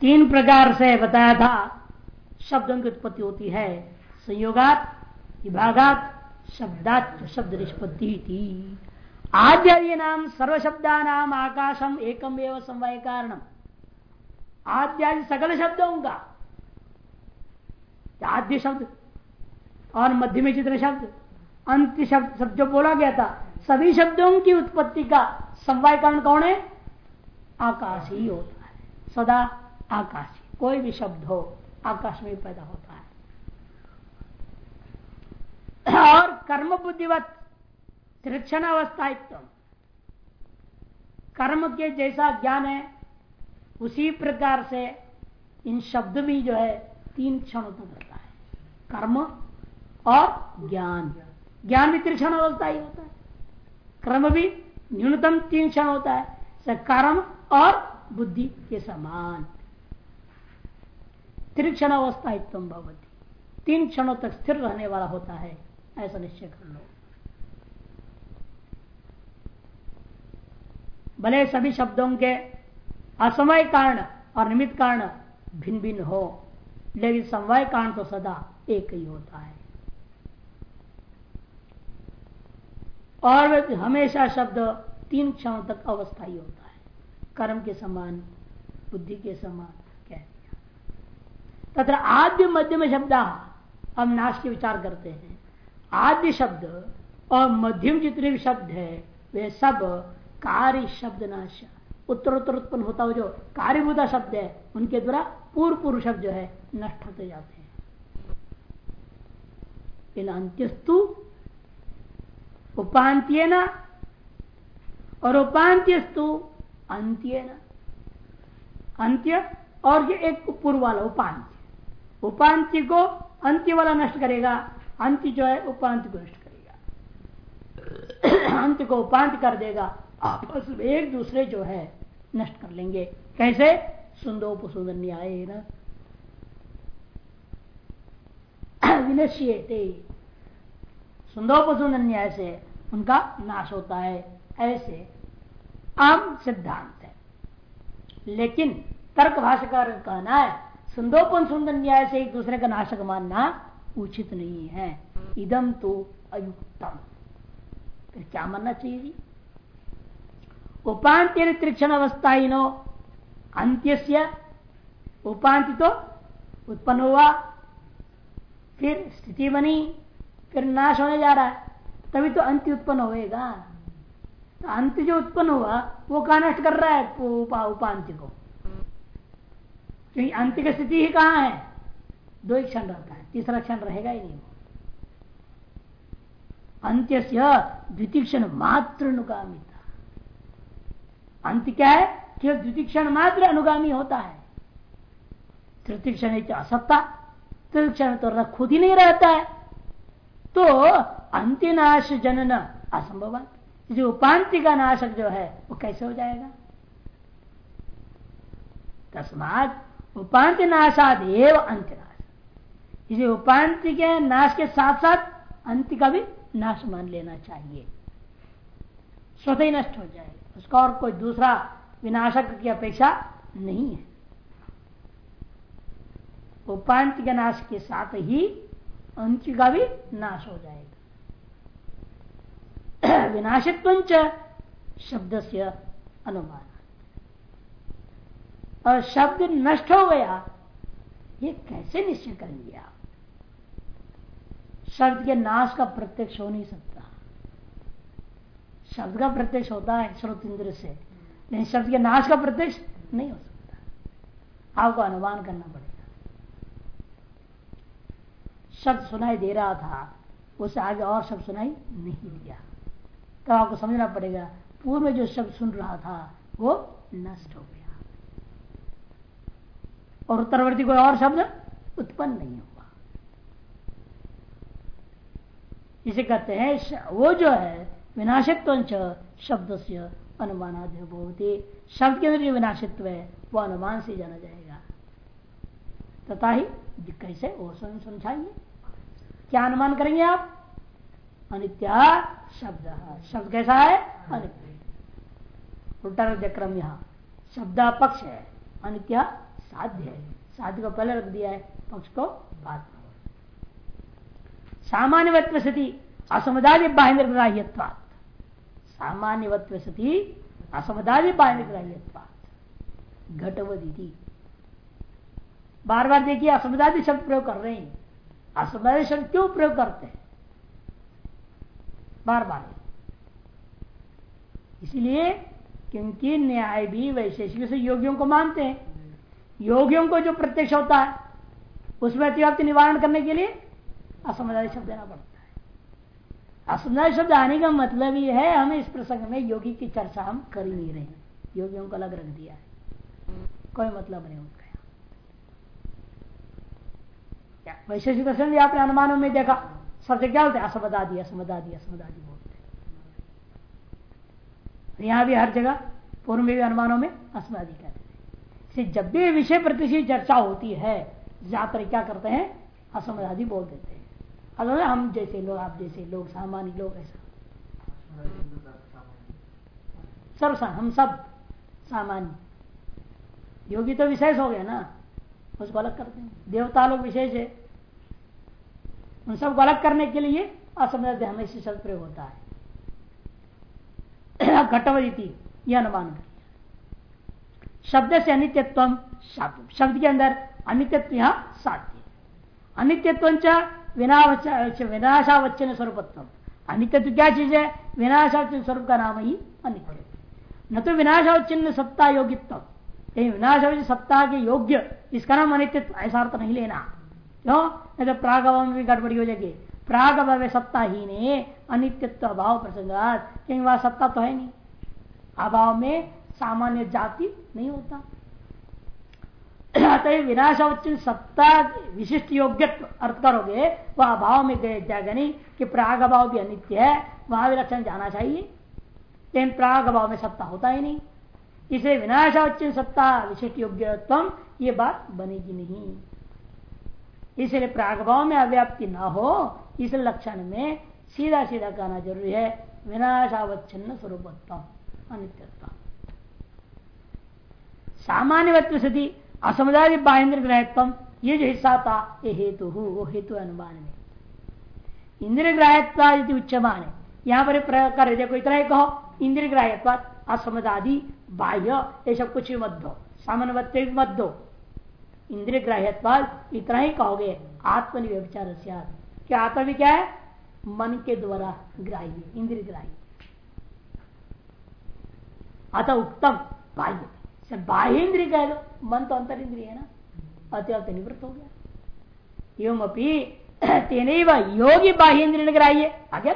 तीन प्रकार से बताया था। शब्दों की उत्पत्ति होती है। संयोगात, विभागात, शब्दात, शब्द निष्पत्ति थी आद्य नाम सर्वशब्दा नाम आकाशम एकम एवं समवाय कारणम। आद्यादि सकल शब्दों का। आद्य शब्द और मध्य में जितने शब्द। अंत शब्द, सब जो बोला गया था, सभी शब्दों की उत्पत्ति का समवाय कारण कौन है? आकाश ही होता है। सदा आकाश। कोई भी शब्द हो, आकाश में पैदा होता है। और कर्म बुद्धिवत त्रिक्षण अवस्था कर्म के जैसा ज्ञान है, उसी प्रकार से इन शब्द भी जो है, तीन क्षणों तक रहता है। कर्म और ज्ञान। ज्ञान भी त्रिक्षण अवस्था ही होता है। कर्म भी न्यूनतम तीन क्षण होता है। कर्म और बुद्धि के समान। त्रिक्षण अवस्था उत्तम भगवती तीन क्षणों तक स्थिर रहने वाला होता है, ऐसा निश्चय कर लो। भले सभी शब्दों के असमय कारण और निमित्त कारण भिन्न भिन्न हो, लेकिन समवाय कारण तो सदा एक ही होता है। और हमेशा शब्द तीन क्षणों तक अवस्थाई होता है। कर्म के समान, बुद्धि के समान तथा आद्य मध्यम शब्द हम नाश के विचार करते हैं। आद्य शब्द और मध्यम जितने भी शब्द है, वे सब कार्य शब्द नाश। उत्तर उत्तर उत्पन्न होता हुआ जो कार्यभूता शब्द है, उनके द्वारा पूर्व पूर्व शब्द जो है, नष्ट होते जाते हैं। इन अंत्यस्तु उपांत्य न और उपांत्यस्तु अंत्य न अंत्य और ये एक पूर्व वाला उपांत्य। उपांत्य को अंत्य वाला नष्ट करेगा। अंत्य जो है, उपांत को नष्ट करेगा। अंत को उपांत कर देगा। आपस में एक दूसरे जो है, नष्ट कर लेंगे। कैसे? सुंदोपसुंदर न्याय न सुंदोपसुंदर न्याय से उनका नाश होता है। ऐसे आम सिद्धांत है। लेकिन तर्क भाषाकार कहना है सुंदोपन सुंदर न्याय से एक दूसरे का नाशक मानना उचित नहीं है। इदम तो अयुक्तम। फिर क्या मानना चाहिए? उपांत्य त्रिक्षण अवस्था नो अंत्य उपांत्य तो उत्पन्न हुआ, फिर स्थिति बनी, फिर नाश होने जा रहा है। तभी तो अंत्य उत्पन्न होएगा। तो अंत जो उत्पन्न हुआ, वो कहा नष्ट कर रहा है? उपा उपांत्य को। क्योंकि अंत्य की स्थिति ही कहाँ है? दो ही क्षण रहता है। तीसरा क्षण रहेगा ही नहीं। अंत्य द्वितीय क्षण मात्र अनुगामिता अंत क्या है? कि द्वितीय क्षण मात्र अनुगामी होता है। तृतीय क्षण असत्ता। तृतीय क्षण तो खुद ही नहीं रहता है। तो अंत्यनाश जनन असंभव जो उपांति का नाशक जो है, वो कैसे हो जाएगा? तस्मात उपांत्य नाशाद एवं अंत्यनाश इसे उपांत के नाश के साथ साथ अंत्य का भी नाश मान लेना चाहिए। स्वतः ही नष्ट हो जाएगा उसका और कोई दूसरा विनाशक की अपेक्षा नहीं है। उपांत के नाश के साथ ही अंत्य का भी नाश हो जाएगा। विनाशित्व शब्द से अनुमान। और शब्द नष्ट हो गया। ये कैसे निश्चय करेंगे आप शब्द के नाश का प्रत्यक्ष हो नहीं सकता। शब्द का प्रत्यक्ष होता है श्रोत इंद्र से, लेकिन शब्द के नाश का प्रत्यक्ष नहीं हो सकता। आपको अनुमान करना पड़ेगा। शब्द सुनाई दे रहा था, उसे आगे और शब्द सुनाई नहीं दिया। तो आपको समझना पड़ेगा, पूर्व में जो शब्द सुन रहा था, वो नष्ट हो गया। और उत्तरवर्ती कोई और शब्द उत्पन्न नहीं हुआ। इसे कहते हैं वो जो है विनाशित्व शब्द से अनुमानाद शब्द के अंदर जो विनाशित्व है, वो अनुमान से जाना जाएगा। तथा ही, कैसे? वो समझाइए। क्या अनुमान करेंगे आप? अनित्या शब्द। शब्द कैसा है? अनित्य। उल्टा क्रम यहाँ। शब्द पक्ष है। अनित्य साध्य है। साध्य को पहले रख दिया है, पक्ष को बाद में। सामान्य सती असमदादि बाह्य सामान्य सती असमदादि बाह्य ग्राह्यवाद घटवदी बार बार देखिए, असमदादि शब्द प्रयोग कर रहे हैं। असमदादि शब्द क्यों प्रयोग करते हैं? बार बार इसलिए, क्योंकि न्याय भी वैशेषिक से योगियों को मानते हैं। योगियों को जो प्रत्यक्ष होता है, उसमें अतिव्याप्ति निवारण करने के लिए असमदाय शब्द देना पड़ता है। असमदाय शब्द आने का मतलब ये है, हमें इस प्रसंग में योगी की चर्चा हम कर ही नहीं रहे योगियों को अलग रख दिया है। कोई मतलब नहीं उनका वैशेषिक दर्शन आपने अनुमानों में देखा। सबसे क्या होता है? असमदादी असमदादी असमदादी यहाँ भी हर जगह, पूर्व में भी अनुमानों में अस्मादि कहते हैं। जब भी विषय प्रतिशि चर्चा होती है ज़्यादातर क्या करते हैं? असमदादि बोल देते हैं। अगर हम जैसे लोग, आप जैसे लोग, सामान्य लोग, ऐसा। सर्व हम सब सामान्य। योगी तो विशेष हो गया ना। उसको अलग करते हैं। देवता लोग विशेष है। उन सबको अलग करने के लिए असमदादि हमेशा शब्द प्रयोग होता है। घटवती यह अनुमान शब्द से अनित्यत्व शब्द के अंदर अनित्यत्व यहाँ साध्य अनित्यत्व विनाशावचन स्वरूपत्व। अनित्यत्व क्या चीज़ है? विनाशावचन स्वरूप का नाम ही अनित्य न तो विनाशावचिन्न सत्ता योगित्व। विनाशावचन सत्ता के योग्य इसका नाम अनित्यत्व, ऐसा अर्थ नहीं लेना। क्यों? नहीं तो प्रागव में भी गड़बड़ी हो जाएगी। प्राग अभाव सत्ता ही ने अनित्यत्व अभाव प्रसंगात। क्योंकि वहाँ सत्ता तो है नहीं। अभाव में सामान्य जाति नहीं होता। अतः विनाशावचिन सत्ता विशिष्ट योग्यत्व अर्थ करोगे, वह अभाव में गए नहीं कि प्राग अभाव भी अनित्य है, वहाँ भी लक्षण जाना चाहिए। लेकिन प्राग अभाव में सत्ता होता ही नहीं। इसे विनाशावचिन सत्ता विशिष्ट योग्यत्व ये बात बनेगी नहीं। इसलिए प्रागभाव में अव्याप्ति न हो, इस लक्षण में सीधा सीधा कहना ज़रूरी है विनाशावच्छिन्न स्वरूपत्व अनित्यत्व सामान्य सती असमुदाय बाहेन्द्र ग्रहत्व ये जो हिस्सा था ये हेतु, वो हेतु अनुमान में इंद्र ग्राह्यत्व उच्चमान है यहाँ पर कर देखो इतना ही कहो इंद्र ग्राह्यत्व असमदादि, बाह्य, ये सब कुछ भी मत दो सामान्य मत दो इंद्रिय ग्राह्यत्वाद इतना ही कहोगे आत्मनिव्यचार क्या आत्मा भी क्या है? मन के द्वारा ग्राह्य इंद्रिय ग्राह्य अतः उत्तम बाह्य। बाह्य इंद्रिय कह लो, मन तो अंतर इंद्रिय है ना? अत्यंत निवृत्त हो गया। एवं अपनी तेन योगी बाह्य इंद्रिय ग्राह्य आगे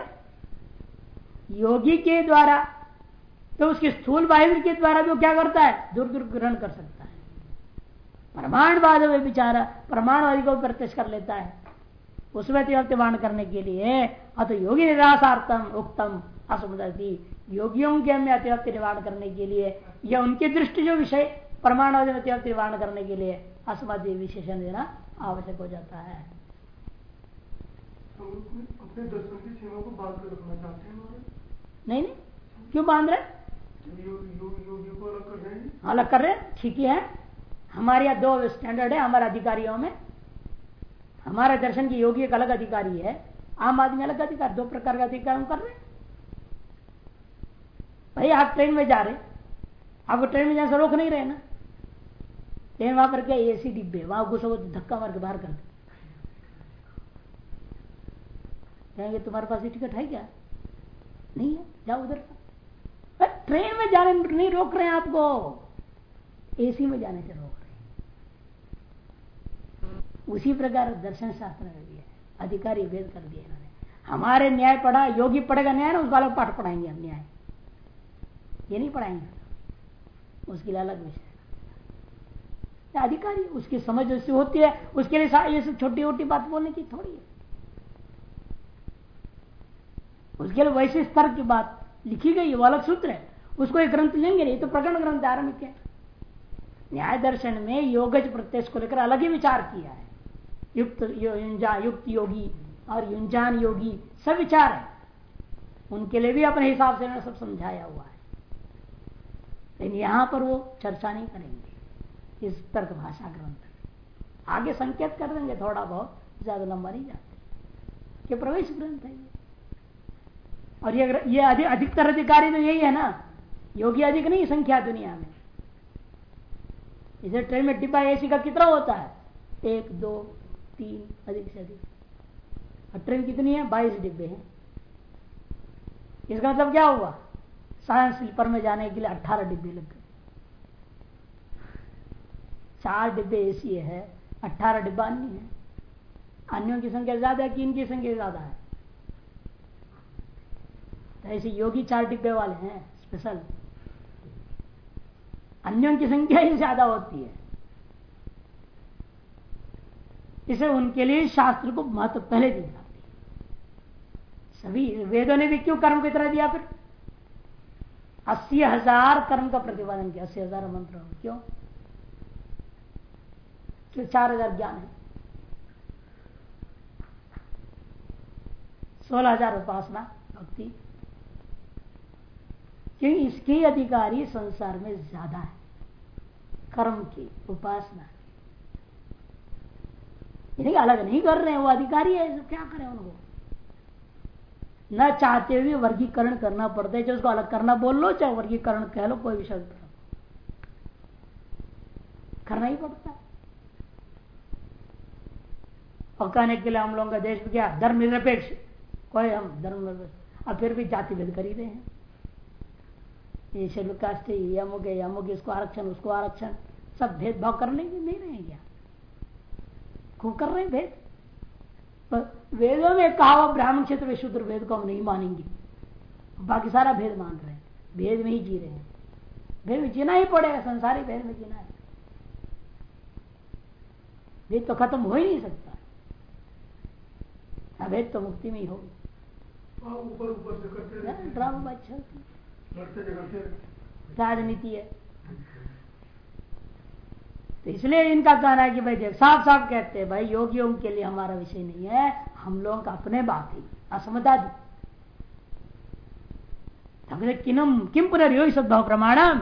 योगी के द्वारा तो उसके स्थूल बाह्य के द्वारा भी क्या करता है? दूर दूर ग्रहण कर सकता प्रमाणवाद में विचार प्रमाणवादी को प्रत्यक्ष कर लेता है। उसमें तिवान करने के लिए अत योगी निराशार्थम उत्तम असुमति योगियों के में अतिव्यक्त निवारण करने के लिए या उनकी दृष्टि जो विषय अतिव्यक्त निवारण करने के लिए असमति विशेषण देना आवश्यक हो जाता है। अपने दर्शन की सीमा को बाँध कर रखना चाहते हैं नहीं नहीं। क्यों बाँध रहे? अलग कर रहे ठीक ही है। हमारे यहाँ दो स्टैंडर्ड है हमारे अधिकारियों में। हमारे दर्शन की योगी एक अलग अधिकारी है। आम आदमी अलग अधिकार दो प्रकार का अधिकार हम कर रहे भाई आप ट्रेन में जा रहे आपको ट्रेन में जाने से रोक नहीं रहे ना। ट्रेन वहाँ पर क्या एसी डिब्बे। वहाँ घुसो धक्का मार के बाहर कर कहेंगे, तुम्हारे पास टिकट है क्या? नहीं है। जाओ उधर ट्रेन में जाने नहीं रोक रहे हैं आपको। एसी में जाने से रोक रहे उसी प्रकार दर्शन शास्त्र में भी अधिकारी भेद कर दिया इन्होंने। हमारे न्याय पढ़ा, योगी पढ़ेगा न्याय ना उसको अलग पाठ पढ़ाएँगे, हम न्याय। ये नहीं पढ़ाएँगे। उसके लिए अलग विषय अधिकारी उसकी समझ उससे होती है, उसके लिए ये सब छोटी छोटी बात बोलने की थोड़ी है। उसके लिए वैसे स्तर की बात लिखी गई, वो अलग सूत्र है। उसको एक ग्रंथ लेंगे नहीं तो प्रकरण ग्रंथ आरंभिक है न्याय दर्शन में योगज प्रत्यक्ष को लेकर अलग ही विचार किया है। युक्त युक्त योगी और युंजान योगी सब विचार है। उनके लिए भी अपने हिसाब से सब समझाया हुआ है। लेकिन यहाँ पर वो चर्चा नहीं करेंगे। इस तर्क भाषा ग्रंथ आगे संकेत कर देंगे, थोड़ा बहुत, ज़्यादा लंबा नहीं जाते। कि प्रवेश ग्रंथ है और ये ये अधिक अधिकतर अधिकारी तो यही है ना। योगी अधिक नहीं संख्या दुनिया में। इसे ट्रेन में डिब्बा एसी का कितना होता है? एक, दो, तीन, अधिक से अधिक। और ट्रेन कितनी है? बाईस डिब्बे हैं। इसका मतलब क्या हुआ? साइंस स्लीपर में जाने के लिए अट्ठारह डिब्बे लग गए। चार डिब्बे एसी है अट्ठारह डिब्बा अन्य है। अन्यों की संख्या ज़्यादा है कि इनकी संख्या ज़्यादा है? तो ऐसे योगी चार डिब्बे वाले हैं स्पेशल अन्यों की संख्या ही ज़्यादा होती है। इसे उनके लिए शास्त्र को महत्व पहले दी जाती है सभी वेदों ने भी क्यों कर्म की तरह दिया फिर? अस्सी हज़ार कर्म का प्रतिपादन किया, अस्सी हज़ार मंत्र क्यों? क्यों चार हज़ार ज्ञान है। सोलह हज़ार उपासना, भक्ति। क्योंकि इसके अधिकारी संसार में ज़्यादा है। कर्म की उपासना। अलग नहीं कर रहे हैं, वो अधिकारी है, क्या करें उनको? न चाहते हुए वर्गीकरण करना पड़ता है। जो उसको अलग करना बोल लो, चाहे वर्गीकरण कह लो, कोई विषय करना ही पड़ता है। और कहने के लिए हम लोगों का देश में क्या धर्म निरपेक्ष कोई हम धर्म निरपेक्ष अब फिर भी जाति भेद कर ही रहे हैं। ये शेड्यूल कास्ट है अमुक है अमुक इसको आरक्षण, उसको आरक्षण। सब भेदभाव करने के नहीं रहे क्या? खूब कर रहे हैं भेद। वेदों में कहा हुआ ब्राह्मण क्षेत्र में शुद्र वेद को हम नहीं मानेंगे। बाकी सारा भेद मान रहे हैं। भेद में ही जी रहे हैं। भेद में जीना ही पड़ेगा संसारी भेद में जीना है। भेद तो खत्म हो ही नहीं सकता। अभेद तो मुक्ति में ही होगी। ऊपर ऊपर से करते ड्रामा बात चलती राजनीति है। तो इसलिए इनका कहना है कि भाई देख साफ़ साफ़ कहते हैं, भाई योगियों के लिए हमारा विषय नहीं है, हम लोगों का अपने बात ही। असमता दी। किनम, किम पुनर्योगी सद्भाव प्रमाणम?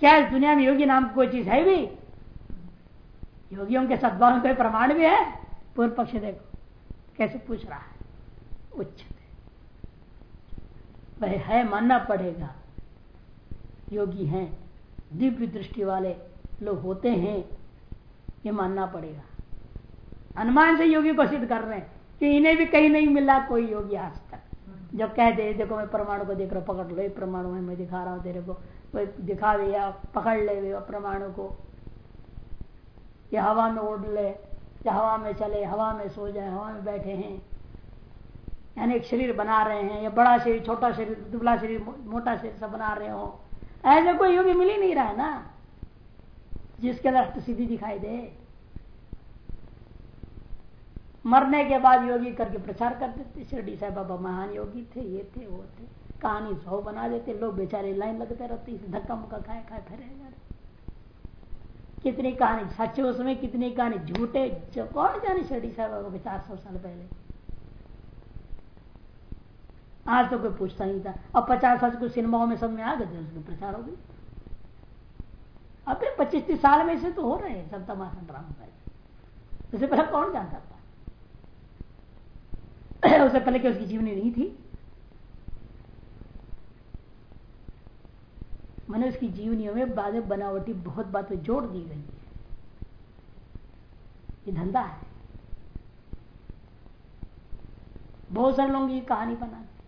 क्या इस दुनिया में योगी नाम कोई चीज़ है भी? योगियों के सद्भाव में कोई प्रमाण भी है? पूर्व पक्ष देखो, कैसे पूछ रहा है? उच्च भाई है, मानना पड़ेगा। योगी हैं, दिव्य दृष्टि वाले लोग होते हैं, ये मानना पड़ेगा। अनुमान से योगी को सिद्ध कर रहे हैं कि इन्हें भी कहीं नहीं मिला कोई योगी आज तक। जब कह दे, देखो मैं परमाणु को देख रहा हूँ, पकड़ लो परमाणु है, मैं दिखा रहा हूँ तेरे को। कोई दिखा दिया पकड़ ले परमाणु को। या हवा में उड़ ले, या हवा में चले, हवा में सो जाए, हवा में बैठे हैं। यानी एक शरीर बना रहे हैं, या बड़ा शरीर, छोटा शरीर, दुबला शरीर मोटा शरीर सब बना रहे हो। ऐसे कोई योगी मिल ही नहीं रहा है ना। जिसके अंदर अष्ट सिद्धि दिखाई दे। मरने के बाद योगी करके प्रचार कर देते, शिरडी साहब बाबा महान योगी थे, ये थे, वो थे। कहानी सौ बना देते, लोग बेचारे लाइन लगते रहते, इसे धक्का मुक्का खाए खाए, फिर कितनी कहानी, सच उसमें कितनी कहानी, झूठे कौन जाने शिरडी साहब बाबा के चार सौ साल पहले? आज तो कोई पूछता नहीं था। अब पचास साल कुछ सिनेमाओं में सब में आ गए उसके प्रचार हो गई अब पच्चीस तीस साल में से तो हो रहे हैं सब तमाशा ड्रामा उससे पहले कौन जानता था? उससे पहले क्या उसकी जीवनी नहीं थी। मैंने उसकी जीवनियों में बाद बनावटी बहुत बातें जोड़ दी गई है। ये धंधा है। बहुत सारे लोग ये कहानी बनाते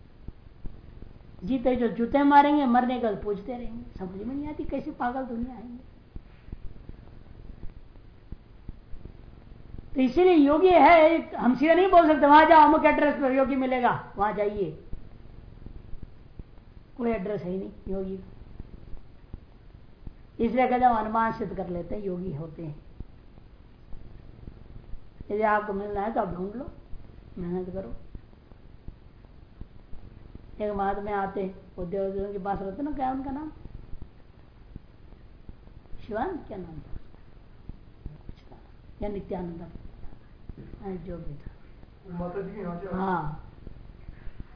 जीते जो जूते मारेंगे, मरने का पूछते रहेंगे। समझ में नहीं आती कैसे पागल दुनिया आएँगे तो इसीलिए योगी है, हम सीधे नहीं बोल सकते, वहाँ जाओ, अमुक एड्रेस पर योगी मिलेगा, वहाँ जाइए। कोई एड्रेस है ही नहीं, योगी। इसलिए कहते हम अनुमान सिद्ध कर लेते हैं, योगी होते हैं। यदि आपको मिलना है तो आप ढूंढ लो, मेहनत करो। एक महात्मा आते वो उद्योग के पास रहते ना क्या उनका नाम? शिवान? क्या नाम था? या नित्यानंद? जो भी था। हाँ।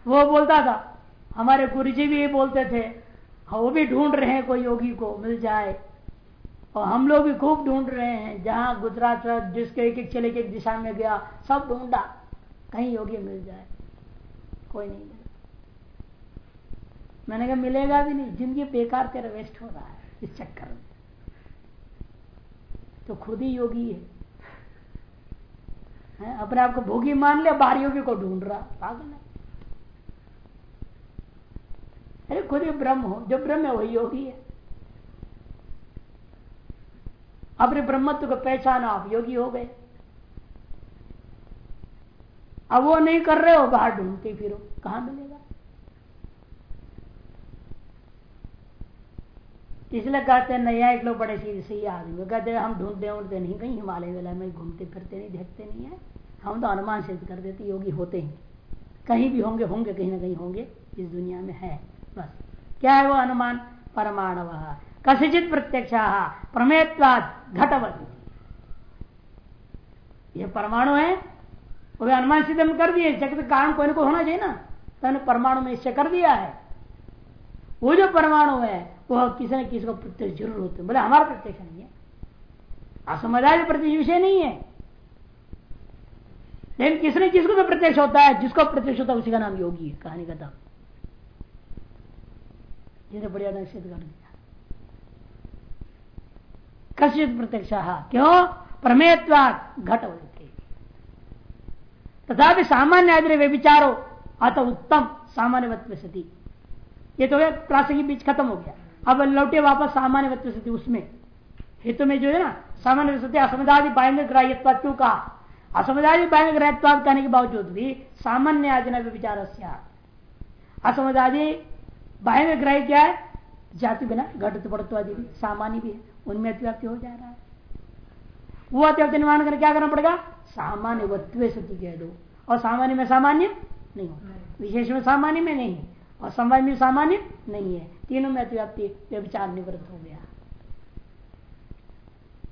वो बोलता था हमारे गुरु जी भी ये बोलते थे हाँ वो भी ढूंढ रहे हैं कोई योगी को मिल जाए। और हम लोग भी खूब ढूंढ रहे हैं जहाँ गुजरात जिसके एक एक चले के एक दिशा में गया सब ढूंढा कहीं योगी मिल जाए। कोई नहीं। मैंने कहा मिलेगा भी नहीं ज़िंदगी बेकार तेरा वेस्ट हो रहा है इस चक्कर में. तो खुद ही योगी है, है? अपने आप को भोगी मान लिया बाहर योगी को ढूंढ रहा पागल है। अरे खुद ही ब्रह्म हो जो ब्रह्म है वही योगी है। अपने ब्रह्मत्व को पहचाना आप योगी हो गए। अब वो नहीं कर रहे हो बाहर ढूंढते फिर कहाँ मिलेगा? इसलिए कहते हैं, नया एक लोग बड़े सीधे सही आदमी कहते हैं, हम ढूंढते ढूंढते नहीं, कहीं हिमालय वेला में घूमते फिरते नहीं, देखते नहीं है। हम तो अनुमान सिद्ध कर देते योगी होते हैं। कहीं भी होंगे होंगे, कहीं ना कहीं होंगे, इस दुनिया में है। बस। क्या है वो अनुमान? परमाणु कसिचित प्रत्यक्ष। प्रमेयवाद घटवत। ये परमाणु है, वो अनुमान सिद्ध हम कर दिए। जगत कारण कोई ना कोई होना चाहिए ना। तो परमाणु में इससे कर दिया है। वो जो परमाणु है वह किसी न किसी को प्रत्यक्ष ज़रूर होते बोले, हमारा प्रत्यक्ष नहीं है। असमदाय प्रत्यक्ष विषय नहीं है। लेकिन किसी न किसी को तो प्रत्यक्ष होता है। जिसको प्रत्यक्ष होता है, उसी का नाम योगी है, कहानी का जिसे बढ़िया ढंग सिद्ध कर दिया कश्चित प्रत्यक्ष, क्यों? प्रमेयत्वाद घट तथा सामान्य आदि वे विचारो अत उत्तम सामान्य सती। ये तो प्रासंगिक बीच खत्म हो गया। अब लौटे वापस सामान्य सती उसमें। हेतु में जो है ना सामान्य सत्य असमदादि बायंग ग्राह्यत्वाद क्यों कहा असमदादि बायंग ग्राह्यत्वाद कहने के बावजूद भी सामान्य आदि न विचार असमदादि बाह्य ग्राह्य क्या है? जाति बिना घटत पड़त्वादि भी सामान्य भी है। उनमें अतिव्याप्ति हो जा रहा है। वो अतिव्याप्ति निर्माण करने क्या करना पड़ेगा? सामान्य वत्व सती कह दो और सामान्य में सामान्य नहीं होता। विशेष में सामान्य में नहीं और समय में सामान्य नहीं है। तीनों में अतिव्याप्ति व्यविचार निवृत्त हो गया।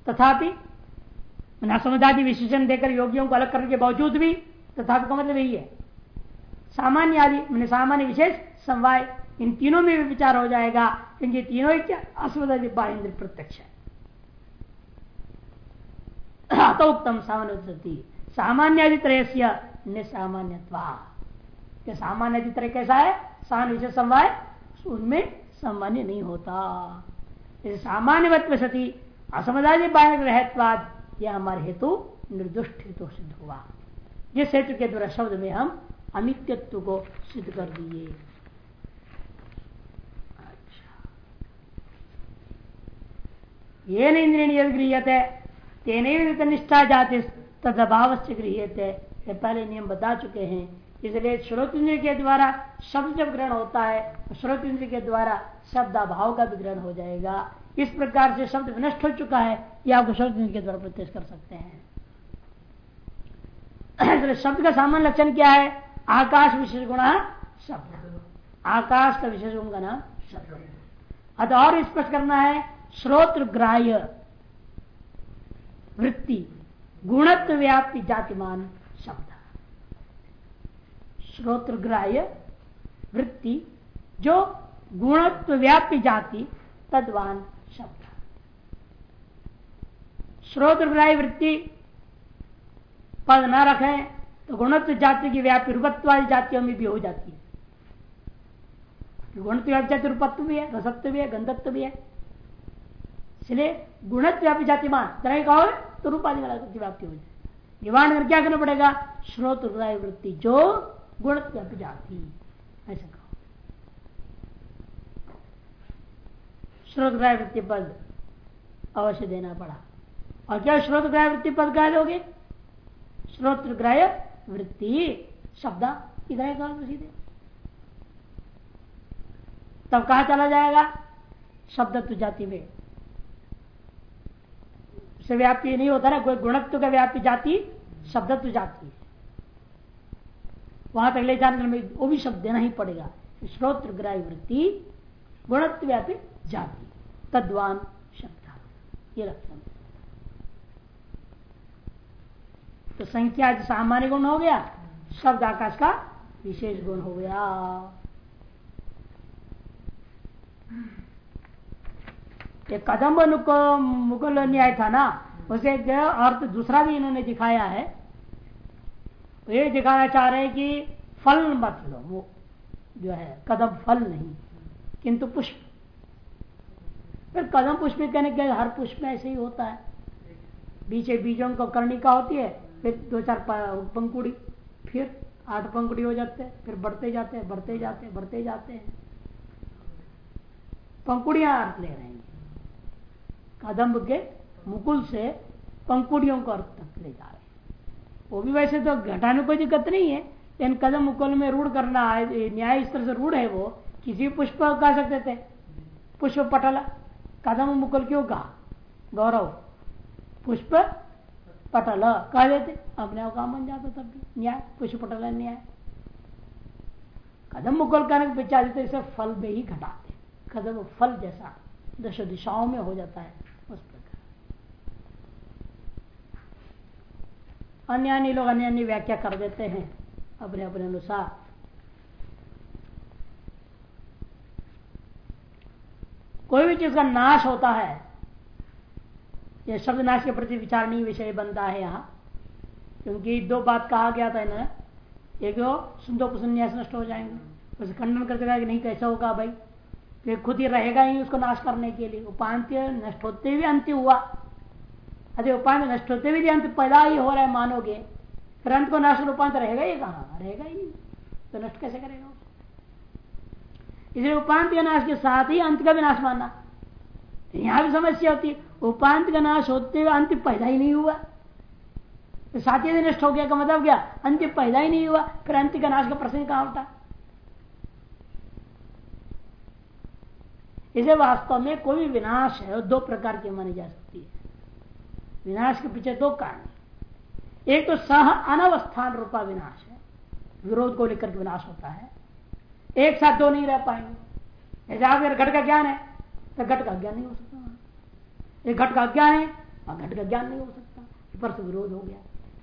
तथापि असमदादि विशेषण देकर योगियों को अलग करने के बावजूद भी, तथापि का मतलब यही है। सामान्य आदि, मैंने सामान्य विशेष समवाय, इन तीनों में भी विचार हो जाएगा, क्योंकि तीनों ही क्या असमदादि बाहिंद्र प्रत्यक्ष है। अतोक्तम सामान्य सामान्य अधित्रय निसामान्य सामान्य अधित्रय कैसा है? सामान्य विशेष समवाय, उनमें सामान्य नहीं होता। सामान्य सती असमदाय बालक रहत्वाद, यह हमारे हेतु निर्दुष्ट हेतु सिद्ध हुआ। जिस हेतु के द्वारा शब्द में हम अनित्यत्व को सिद्ध कर दिए। अच्छा। ये इंद्रिय गृहते तेन निष्ठा जाति तदभाव से गृहते पहले नियम बता चुके हैं। इसलिए श्रोत इंद्र के द्वारा शब्द जब ग्रहण होता है तो श्रोत इंद्र के द्वारा शब्द अभाव का भी ग्रहण हो जाएगा। इस प्रकार से शब्द विनष्ट हो चुका है यह आपको श्रोत इंद्र के द्वारा प्रत्यक्ष कर सकते हैं। शब्द का सामान्य लक्षण क्या है? आकाश विशेष गुण शब्द। आकाश का विशेष गुण का नाम शब्द। अतः और स्पष्ट करना है श्रोत्र ग्राह्य, वृत्ति, गुणत्व व्याप्ति जातिमान शब्द। श्रोत्र ग्राह्य वृत्ति, जो गुणत्व व्याप्य जाति, तद्वान शब्द। श्रोत्र ग्राह्य वृत्ति पद न रखे तो गुणत्व जाति की व्याप्य रूपत्व वाली जातियों में भी हो जाती है। गुणत्व व्याप्य जाति रूपत्व भी है, रसत्व भी है, गंधत्व भी है। इसलिए गुणत्व व्यापी जाति मान, तरह कहो तो रूपाधि व्याप्ति हो जाए। निवारण क्या करना पड़ेगा? श्रोत वृत्ति, जो गुण जाति ऐसा कहो। श्रोतग्राह वृत्ति पद अवश्य देना पड़ा। और क्या श्रोतग्राह वृत्ति पद कह श्रोत श्रोतग्राह वृत्ति शब्द इधर तो सीधे तब कहा चला जाएगा? शब्द तो जाति में। से व्याप्ति नहीं होता ना, कोई गुणत्व का व्याप्ति जाति शब्दत्व जाति वहाँ तक ले जाने में वो भी शब्द देना ही पड़ेगा। श्रोत्र ग्राह वृत्ति गुणत्व जाति, तद्वान शब्द। ये लक्षण तो संख्या सामान्य गुण हो गया, शब्द आकाश का विशेष गुण हो गया। ये कदम मुगल न्याय था ना, उसे अर्थ दूसरा भी इन्होंने दिखाया है। ये दिखाना चाह रहे हैं कि फल मत लो, वो जो है, कदम फल नहीं, किंतु पुष्प। फिर कदम पुष्प कहने के हर पुष्प में ऐसे ही होता है। बीचे बीजों को कर्णिका होती है, फिर दो चार पंकुड़ी, फिर आठ पंकुड़ी हो जाते हैं, फिर बढ़ते जाते हैं, बढ़ते जाते हैं, बढ़ते जाते हैं। पंकुड़ियाँ अर्थ ले रहे हैं। कदम्ब के मुकुल से पंकुड़ियों को अर्थ तक ले जा रहे वो भी वैसे तो घटाने कोई दिक्कत नहीं है, लेकिन कदम मुकुल में रूढ़ करना न्याय इस तरह से रूढ़ है वो, किसी भी पुष्प कह सकते थे। पुष्प पटल, कदम मुकुल क्यों कहा? गौरव, पुष्प पटल कह देते, अपने काम बन जाता तब भी, न्याय, पुष्प पटल न्याय। कदम मुकुल कहने के पीछे देते इसे फल में ही घटाते कदम फल जैसा, दश दिशाओं में हो जाता है उस प्रकार अन्य अन्य लोग अन्य अन्य व्याख्या कर देते हैं अपने अपने अनुसार। कोई भी चीज़ का नाश होता है यह शब्द नाश के प्रति विचार नहीं, विषय बनता है यहाँ। क्योंकि दो बात कहा गया था इन्हें एक तो सुंदो प्रसन्यास नष्ट हो जाएँगे, उसे खंडन करते कि नहीं, कैसा होगा भाई? फिर खुद ही रहेगा ही उसको नाश करने के लिए। उपांत्य नष्ट होते हुए अंत्य हुआ। अरे उपांत्य नष्ट होते हुए अंत पैदा ही हो रहा है, मानोगे? फिर अंत को नाश उपांत रहेगा ही कहा? रहेगा ही तो नष्ट कैसे करेगा इसलिए उपांत के नाश के साथ ही अंत का भी नाश मानना। यहाँ भी समस्या होती है। उपांत का नाश होते हुए अंत पैदा ही नहीं हुआ। तो साथ ही नष्ट हो गया का मतलब क्या? अंत पैदा ही नहीं हुआ। फिर अंत का नाश का प्रश्न कहाँ होता इसे वास्तव में कोई विनाश है दो प्रकार की मानी जा सकती है। विनाश के पीछे दो कारण एक तो सह अनवस्थान रूपा विनाश है। विरोध को लेकर विनाश होता है। एक साथ दो नहीं रह पाएँगे। ऐसे घट का ज्ञान है तो घट का ज्ञान नहीं हो सकता। एक घट का ज्ञान है और घट का ज्ञान नहीं हो सकता। पर विरोध हो गया।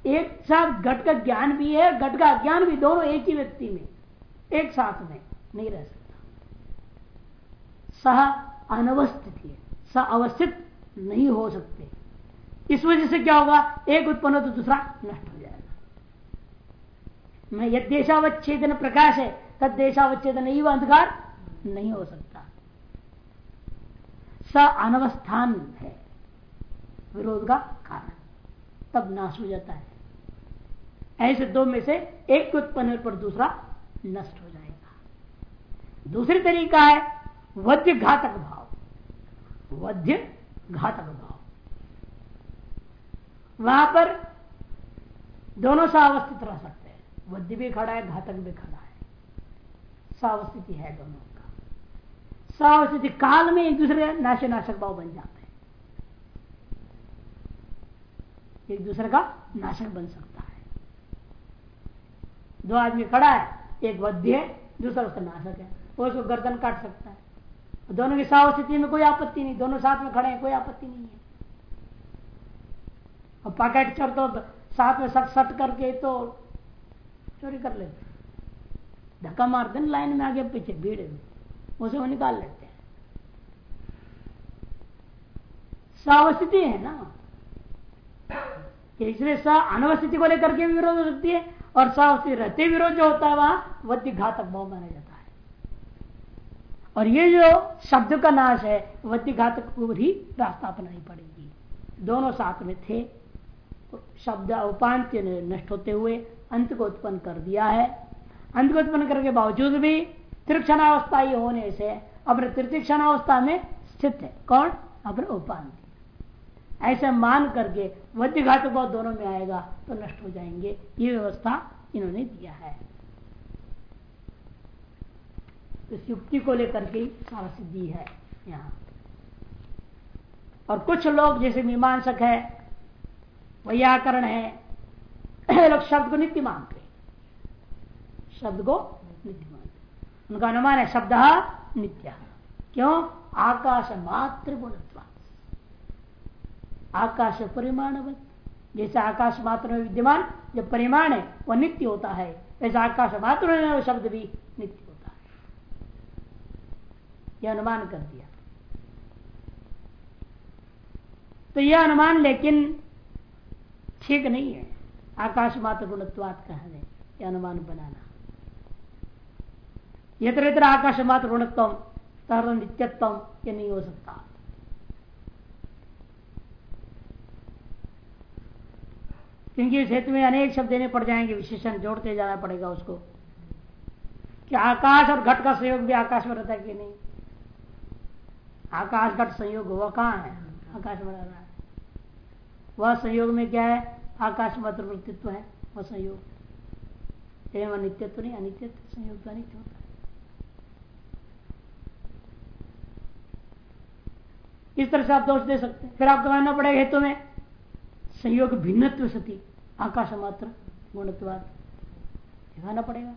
एक साथ घट का ज्ञान भी है, घट का ज्ञान भी दोनों एक ही व्यक्ति में, एक साथ में नहीं रह सकता। सह अनवस्थित है। सह अवस्थित नहीं हो सकते। इस वजह से क्या होगा? एक उत्पन्न हो तो दूसरा नष्ट हो जाएगा। मैं यद देशावच्छेदन प्रकाश है, तद देशावच्छेदन नहीं अंधकार नहीं हो सकता। स अनवस्थान है, विरोध का कारण। तब नाश हो जाता है। ऐसे दो में से एक उत्पन्न पर दूसरा नष्ट हो जाएगा। दूसरी तरीका है वध्य घातक भाव। वध्य घातक भाव। वहाँ पर दोनों सावस्थित रह सकते हैं। वध्य भी खड़ा है, घातक भी खड़ा है। सावस्थिति है दोनों का। सावस्थिति काल में एक दूसरे नाशे नाशक भाव बन जाते हैं। एक दूसरे का नाशक बन सकता है। दो आदमी खड़ा है, एक वध्य है, दूसरा उसका नाशक है। वो उसको गर्दन काट सकता है। दोनों की सावस्थिति में कोई आपत्ति नहीं, दोनों साथ में खड़े हैं, कोई आपत्ति नहीं है। और पैकेट चोर तो साथ में सट सट करके तो चोरी कर लेते धक्का मारते हैं लाइन में आगे पीछे, भीड़ में। उसे वो निकाल लेते हैं। सावस्थिति है ना? इसलिए स अनवस्थिति को लेकर के विरोध हो सकती है, और सावस्थिति रहते विरोध जो होता है, वहाँ वध्य घातक भाव माना जाता है। और ये जो शब्द का नाश है वध्य घातक को ही रास्ता अपनानी पड़ेगी। दोनों साथ में थे शब्द उपांत्य नष्ट होते हुए अंत को उत्पन्न कर दिया है। अंत को उत्पन्न करने के बावजूद भी त्रिक्षणावस्था ही होने से अपने त्रिक्षणावस्था में स्थित है। कौन? अपने उपांत ऐसे मान करके वध्य घातक भाव दोनों में आएगा तो नष्ट हो जाएँगे। ये व्यवस्था इन्होंने दिया है। इस युक्ति को लेकर के सारा सिद्धि है यहाँ। और कुछ लोग जैसे मीमांसक है व्याकरण है। लोग शब्द को नित्य मानते शब्द को नित्य मानते उनका अनुमान है, शब्द नित्य क्यों? आकाश मात्र गुणत्व आकाश परिमाण जैसे आकाश मात्र में विद्यमान जो परिमाण है वह नित्य होता है। वैसे आकाश मात्र में शब्द भी नित्य होता है। यह अनुमान कर दिया। तो यह अनुमान लेकिन ठीक नहीं है। आकाश मात्र गुणत्वात कहा है यह अनुमान बनाना। यत्र यत्र आकाश मात्र गुणत्व तर नित्यत्व ये नहीं हो सकता। क्योंकि इस हेतु में अनेक शब्द देने पड़ जाएँगे, विशेषण जोड़ते जाना पड़ेगा उसको। कि आकाश और घट का संयोग भी आकाश में रहता है कि नहीं? आकाश घट संयोग वह कहाँ है? आकाश में रह रहा है। वह संयोग में क्या है? आकाश मात्र वृत्तित्व है, वह संयोग। अनित्यत्व नहीं, अनित्यत्व संयोग अनित्य होता है। इस तरह से आप दोष दे सकते हैं। फिर आपको मानना पड़ेगा हेतु में, संयोग भिन्नत्व सती, आकाश मात्र गुणत्वाद दिखाना पड़ेगा।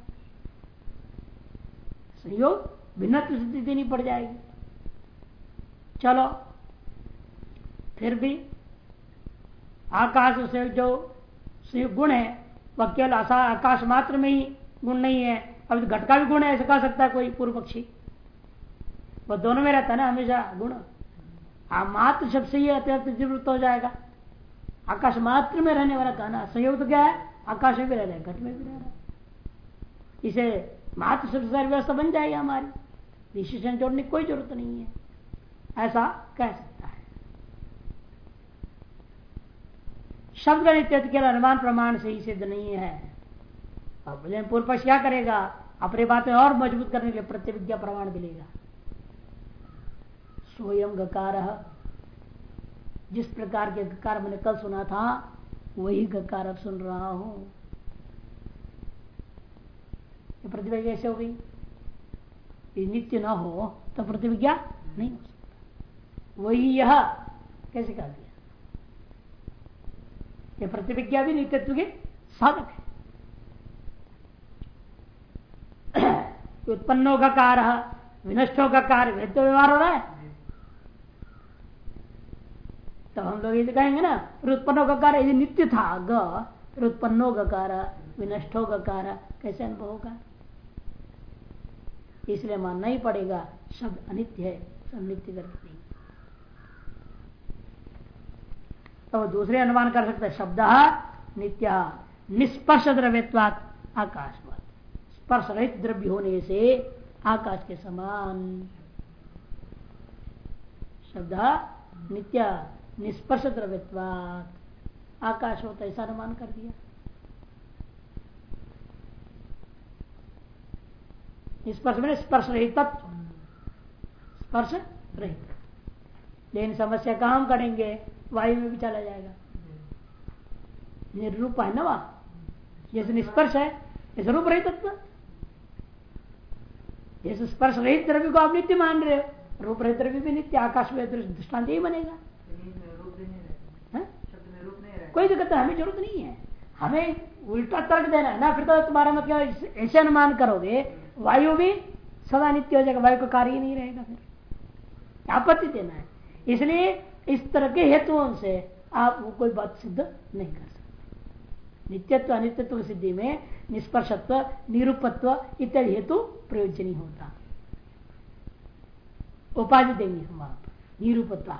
संयोग भिन्नत्व सती देनी पड़ जाएगी। चलो, फिर भी आकाश से जो गुण है, वह केवल आकाश मात्र में ही गुण नहीं है। अब घट का भी गुण है, ऐसे कह सकता है कोई पूर्व पक्षी। वह दोनों में रहता है ना, हमेशा गुण। आ मात्र शब्द से ही अत्यंत निवृत्त हो जाएगा। आकाश मात्र में रहने वाला कहना संयोग तो क्या है? आकाश में भी रह रहा है घट में भी रह रहा है इसे मात्र शब्द व्यवस्था बन जाएगी हमारी। विशेषण जोड़ने की कोई ज़रूरत नहीं है। ऐसा कह सकता है शब्द का नित्य केवल अनुमान प्रमाण से ही सिद्ध नहीं है। अब पूर्व पक्ष क्या करेगा, अपनी बातें और मज़बूत करने के लिए प्रतिविज्ञा प्रमाण मिलेगा। स्वयं गकार, जिस प्रकार के गकार मैंने कल सुना था, वही गकार अब सुन रहा हूँ। प्रतिभा कैसे हो गई? नित्य ना हो तो प्रतिविज्ञा नहीं हो सकता। वही यह, कैसे कह दिया ये प्रतिविज्ञा भी नित्यत्व के साधक है। उत्पन्नों का कार्य, विनष्टों का कार्य तो व्यवहार हो रहा है। तो हम लोग ये कहेंगे ना उत्पन्नो का कार्य, यदि नित्य था, ग उत्पन्नो का कार्य, विनष्टो का कार्य, कैसे अनुभव होगा? इसलिए मानना ही पड़ेगा शब्द अनित्य है, सब नित्य करके। तो दूसरे अनुमान कर सकते शब्द नित्य निष्पर्श द्रव्यवाद आकाशवाद स्पर्श रहित द्रव्य होने से आकाश के समान। शब्द नित्य निष्पर्श द्रव्यवाद आकाश होता ऐसा अनुमान कर दिया। स्पर्श में स्पर्श रहित तत्व स्पर्श रहित लेकिन समस्या कहा हम करेंगे? वायु में भी चला जाएगा। निर्रूप है ना वहाँ? जैसे निष्पर्श है। जैसे रूप रहित तत्व। जैसे स्पर्श रहित द्रव्य को आप नित्य मान रहे हो। रूप रहित द्रव्य भी नित्य, आकाश में दृष्टांत ही बनेगा। कोई दिक्कत हमें ज़रूरत नहीं है। हमें उल्टा तर्क देना है। ना, फिर तो तुम्हारा मतलब ऐसे अनुमान करोगे, वायु भी सदा नित्य हो जाएगा। वायु का कार्य ही नहीं रहेगा फिर। आपत्ति देना है। इसलिए इस तरह के हेतुओं से आप वो कोई बात सिद्ध नहीं कर सकते। नित्यत्व, अनित्यत्व की सिद्धि में निष्पर्शत्व निरूपत्व इत्यादि हेतु प्रयोजन होता। उपाधि देंगे हम आप निरूपत्व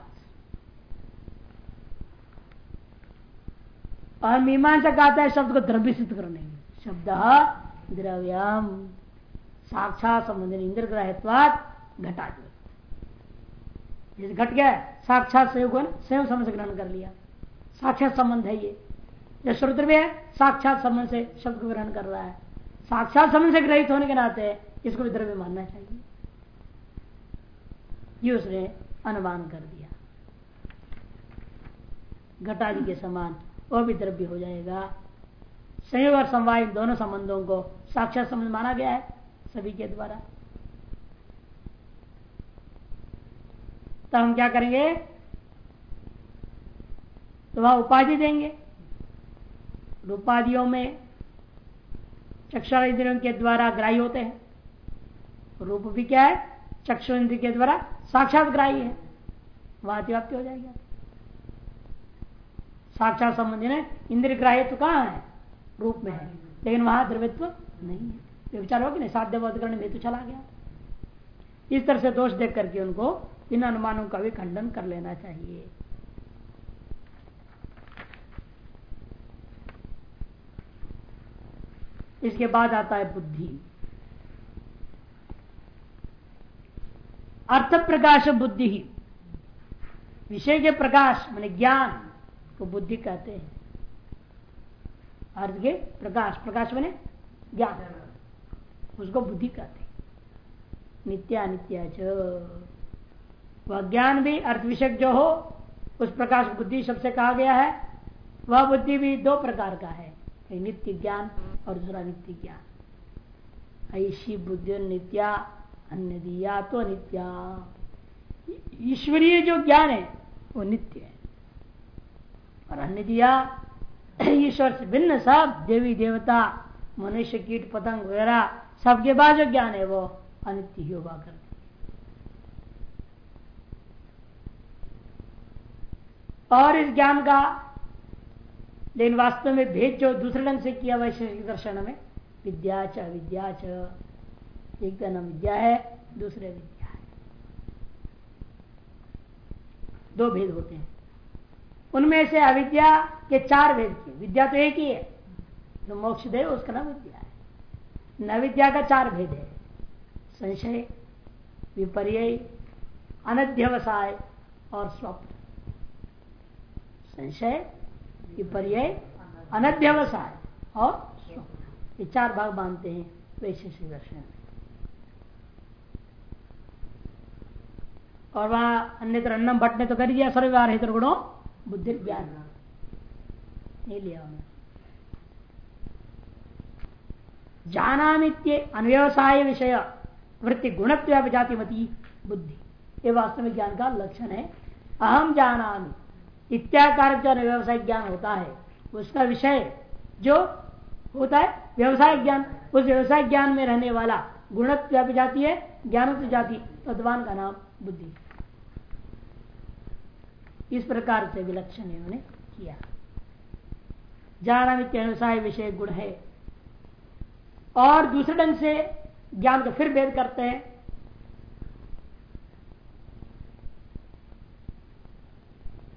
और मीमांसा कहता है, शब्द को द्रव्य सिद्ध करने में शब्द द्रव्यम, साक्षात संबंध इंद्र ग्रहत्वाद घटा घट गया साक्षात सहयोग स्वयं समझ ग्रहण कर लिया। साक्षात संबंध है ये। जो श्रुद्र भी है, साक्षात संबंध से शब्द को ग्रहण कर रहा है। साक्षात संबंध से ग्रहित होने के नाते इसको भी द्रव्य मानना चाहिए। ये उसने अनुमान कर दिया। घटादि के समान वह भी द्रव्य हो जाएगा। संयोग और समवाय दोनों संबंधों को साक्षात संबंध माना गया है सभी के द्वारा। तो हम क्या करेंगे? तो वह उपाधि देंगे। उपाधियों में चक्षु इंद्रियों के द्वारा ग्राही होते हैं। रूप भी क्या है? चक्षु इंद्र के द्वारा साक्षात ग्राही है। वह अतिव्याप्ति हो जाएगी। साक्षात संबंधी ने इंद्र ग्राह्य कहाँ है? रूप में है। लेकिन वहाँ द्रवित्व नहीं है। विचार हो कि नहीं? साध्य करने में तो चला गया। इस तरह से दोष देख करके उनको इन अनुमानों का भी खंडन कर लेना चाहिए। इसके बाद आता है बुद्धि। अर्थ प्रकाश बुद्धि ही। विषय के प्रकाश मान ज्ञान को बुद्धि कहते हैं। अर्थ के प्रकाश प्रकाश मैंने ज्ञान। उसको बुद्धि कहते हैं। नित्या नित्या च। वह ज्ञान भी अर्थ विषय जो हो, उस प्रकाश बुद्धि सबसे कहा गया है, वह बुद्धि भी दो प्रकार का है। नित्य ज्ञान और दूसरा नित्य ज्ञान। ऐसी बुद्धि नित्या, अन्य दिया तो नित्या। ईश्वरीय जो ज्ञान है, वो नित्य है। और अन्य दिया, ईश्वर से भिन्न सब, देवी, देवता, मनुष्य, कीट, पतंग वगैरह, सबके बाद जो ज्ञान है, वो अनित्य ही होगा करते और इस ज्ञान का लेकिन वास्तव में भेद जो दूसरे ढंग से किया वैशेषिक दर्शन में, विद्या च विद्या च, एक का नाम विद्या है, दूसरे विद्या है। दो भेद होते हैं। उनमें से अविद्या के चार भेद किए। विद्या तो एक ही है, जो मोक्ष दे उसका नाम विद्या है। न विद्या का चार भेद है। संशय, विपर्य, अनध्यवसाय और स्वप्न। संशय विपर्य अनध्यवसाय और ये चार भाग मानते हैं वैशेषिक दर्शन में। और वहाँ अन्यत्र अन्नम भट्ट ने तो कर दिया सर्वव्यवहार हित गुणों, बुद्धि ज्ञान। नहीं लिया उन्होंने जानामित्य अनव्यवसाय विषय, वृत्ति गुणत्व जाति मती बुद्धि। ये वास्तविक ज्ञान का लक्षण है। अहम जाना इत्याकार जो व्यवसाय ज्ञान होता है। उसका विषय जो होता है व्यवसाय ज्ञान, उस व्यवसाय ज्ञान में रहने वाला गुणत्व जाती है ज्ञान जाति तद्वान का नाम बुद्धि। इस प्रकार से विलक्षण इन्होंने किया। जाना व्यवसाय विषय गुण है। और दूसरे ढंग से ज्ञान को फिर भेद करते हैं।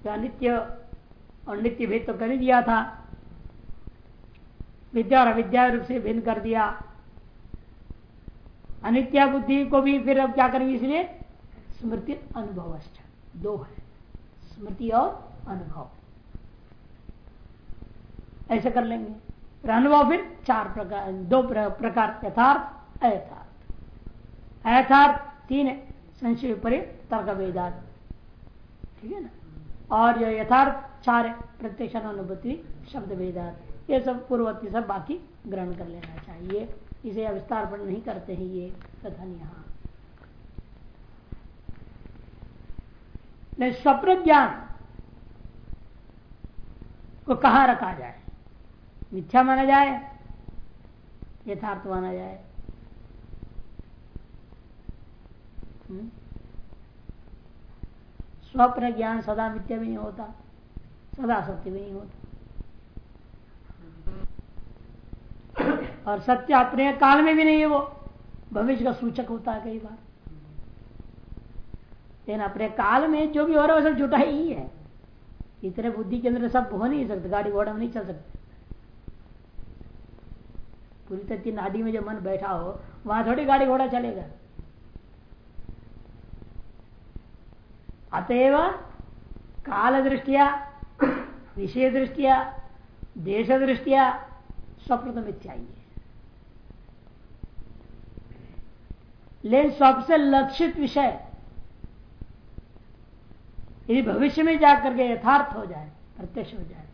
नित्य और नित्य भेद तो कर ही दिया था। विद्या और अविद्या रूप से भिन्न कर दिया। अनित्या बुद्धि को भी फिर अब क्या करेंगे इसलिए? स्मृति अनुभव दो है। स्मृति और अनुभव। ऐसे कर लेंगे। फिर अनुभव फिर चार प्रकार, दो प्रकार, यथार्थ, अयथार्थ। अयथार्थ तीन संशय विपरीत तर्क वेदात ठीक है ना? और जो यथार्थ चार है प्रत्यक्ष अनुभूति शब्द वेदात। ये सब पूर्ववर्ती सब बाकी ग्रहण कर लेना चाहिए। इसे विस्तार पर नहीं करते हैं ये कथन यहाँ। स्वप्न ज्ञान को कहा रखा जाए? मिथ्या माना जाए? यथार्थ माना जाए? हम्म? स्वप्न ज्ञान सदा मिथ्या भी नहीं होता, सदा सत्य भी नहीं होता। और सत्य अपने काल में भी नहीं है वो, भविष्य का सूचक होता है कई बार। लेकिन अपने काल में जो भी हो रहा है वो सब जुटा ही है। इतने बुद्धि के अंदर सब हो नहीं सकते, गाड़ी घोड़ा में नहीं चल सकते। पूरी तरह नाडी में जो मन बैठा हो, वहाँ थोड़ी गाड़ी घोड़ा चलेगा। अतएव काल दृष्टिया विषय दृष्टिया देश दृष्टिया ही है लेकिन सबसे लक्षित विषय, यदि भविष्य में जाकर के यथार्थ हो जाए, प्रत्यक्ष हो जाए,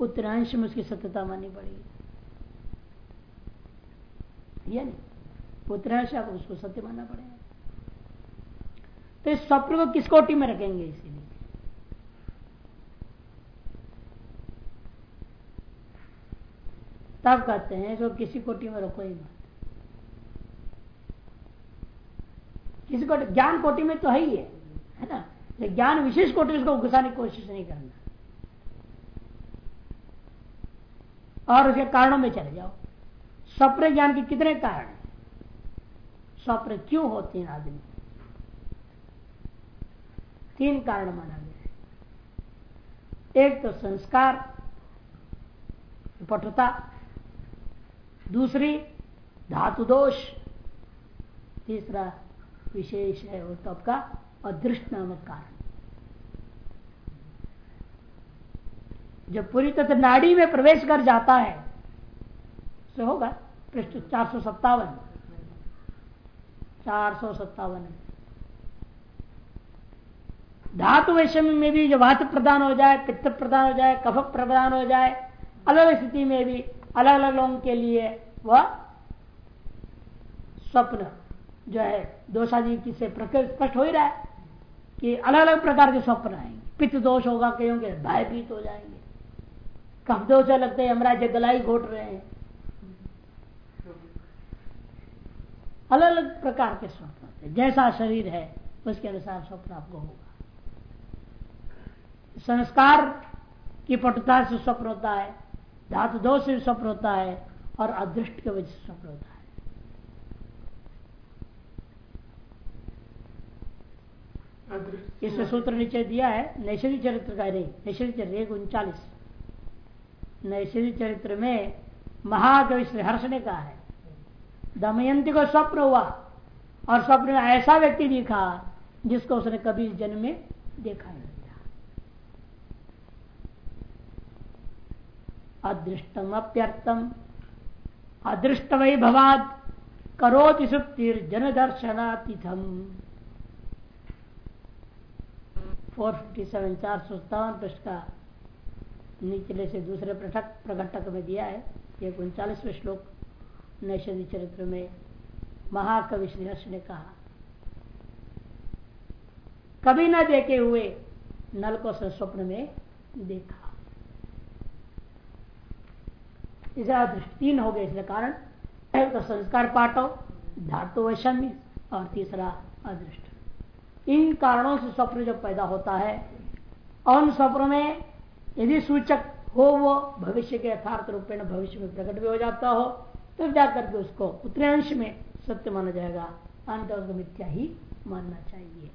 उत्तरांश में उसकी सत्यता माननी पड़ेगी। नहीं? उत्तरांश आप उसको सत्य मानना पड़ेगा। तो इस स्वप्न को किस कोटि में रखेंगे इसीलिए? तब कहते हैं, इसको किसी कोटि में रखो ही मत किसी कोटि, ज्ञान कोटि में तो है ही है है ना? ज्ञान विशेष कोटि उसको घुसाने की कोशिश नहीं करना। और उसके कारणों में चले जाओ। स्वप्न ज्ञान के कितने कारण स्वप्न क्यों होते हैं आदमी? तीन कारण माना गया है। एक तो संस्कार पटुता दूसरी धातु दोष, तीसरा विशेष है वो तो आपका अदृष्ट नामक कारण। जब पूरी तरह नाड़ी में प्रवेश कर जाता है तो होगा, पृष्ठ चार सौ सत्तावन। चार सौ सत्तावन धातु वैषम्य में भी जो वात प्रदान हो जाए, पित्त प्रदान हो जाए कफक प्रदान हो जाए, अलग अलग स्थिति में भी, अलग अलग लोगों के लिए वह स्वप्न जो है, दोषादि से प्रकृति स्पष्ट हो ही रहा है कि अलग अलग प्रकार के स्वप्न आएँगे। पित्त दोष होगा, कहीं भयभीत हो जाएँगे। कफ दोष लगते हैं हमारा गलाई घोट रहे हैं। अलग अलग प्रकार के स्वप्न जैसा शरीर है, उसके अनुसार स्वप्न आपको होगा। संस्कार की पटुता से स्वप्न होता है धातु दोष से स्वप्न होता है और अदृष्ट के वजह से स्वप्न होता है। इसमें सूत्र नीचे दिया है नैषधि चरित्र का नहीं नैषधि चरित्र एक उनचालीस। नैषधि चरित्र में महाकवि श्री हर्ष ने कहा है दमयंती को स्वप्न हुआ और स्वप्न में ऐसा व्यक्ति दिखा जिसको उसने कभी जन्म में देखा नहीं। अदृष्टम अप्यर्थम अदृष्ट वैभवाद करोति सुप्तिर जन दर्शनातिथम फोर फिफ्टी सेवन, चार सौ सत्तावन पृष्ठ का निचले से दूसरे प्रठक प्रकटक में दिया है। एक उनचालीसवें श्लोक नैषधि चरित्र में महाकवि श्रीहर्ष ने कहा, कभी न देखे हुए नल को स्वप्न में देखा। इसे अदृष्ट तीन हो गए इसके कारण तो संस्कार पाठो धातु वैषम्य, और तीसरा अदृष्ट। इन कारणों से स्वप्न जब पैदा होता है उन स्वप्न में यदि सूचक हो, वो भविष्य के यथार्थ रूप में भविष्य में प्रकट भी हो जाता हो, तब तो जाकर के उसको उत्तरांश में सत्य माना जाएगा। अंत उसको मिथ्या ही मानना चाहिए।